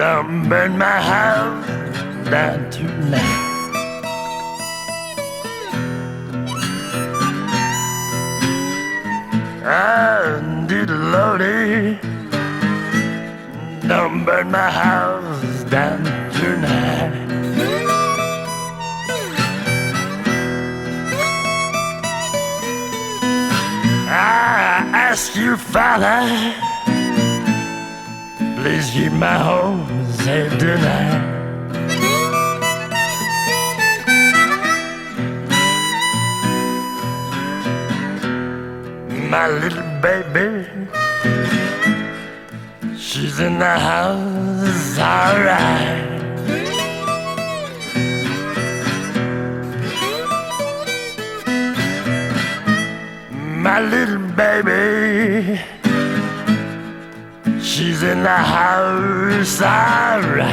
Don't burn my house down tonight. Ah, did Lordy, don't burn my house down tonight. I ask you, Father, please keep my home safe tonight. My little baby, she's in the house, alright. My little baby, she's in the house, alright.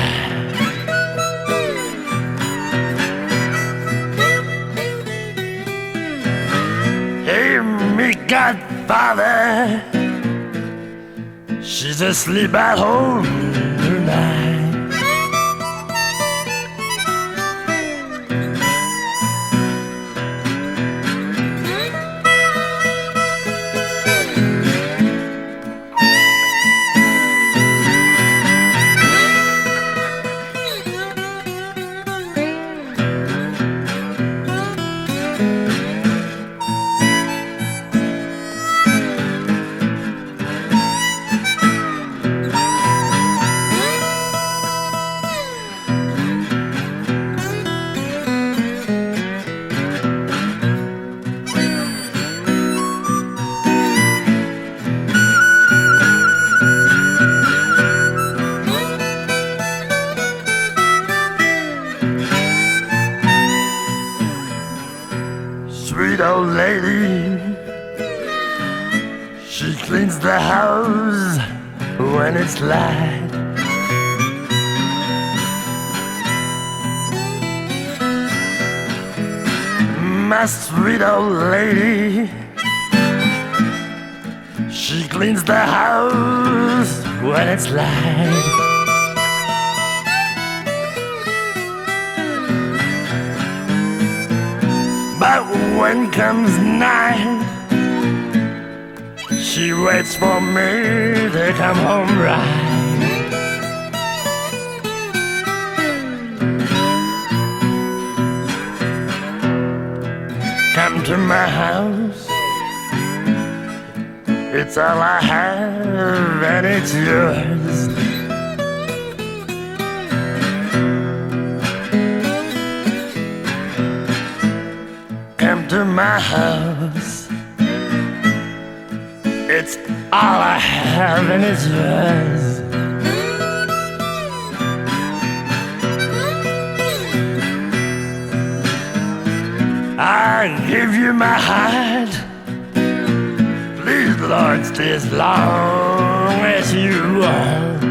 Hey, me godfather, she's asleep at home tonight. Sweet old lady, she cleans the house when it's light. My sweet old lady, she cleans the house when it's light. When comes night, she waits for me to come home right. Come to my house. It's all I have and it's yours. Come to my house. It's all I have and it's yours. I give you my heart. Please, Lord, stay as long as you are.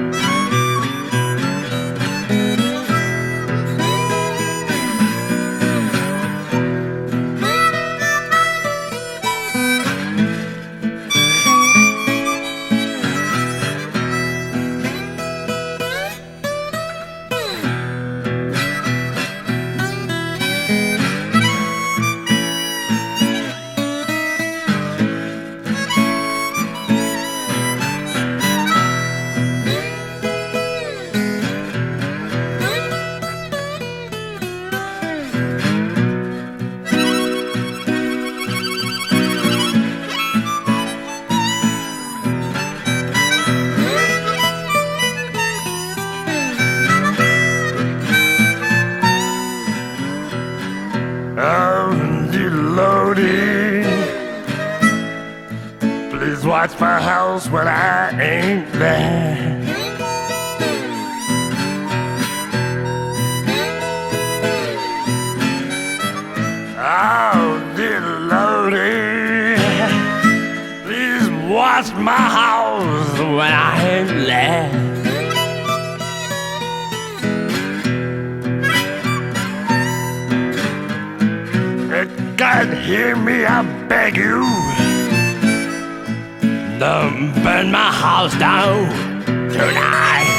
Oh, please watch my house when I ain't there. Oh, dear Lordy, please watch my house when I ain't there. God, hear me, I beg you. Don't burn my house down tonight.